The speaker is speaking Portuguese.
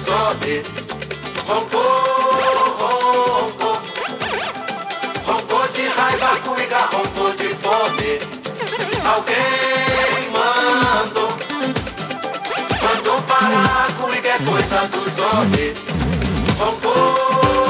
coisa homens. Roncou, roncou, roncou de raiva, cuiga, roncou de fome. Alguém mandou, mandou parar cuiga, é coisa dos homens. Roncou.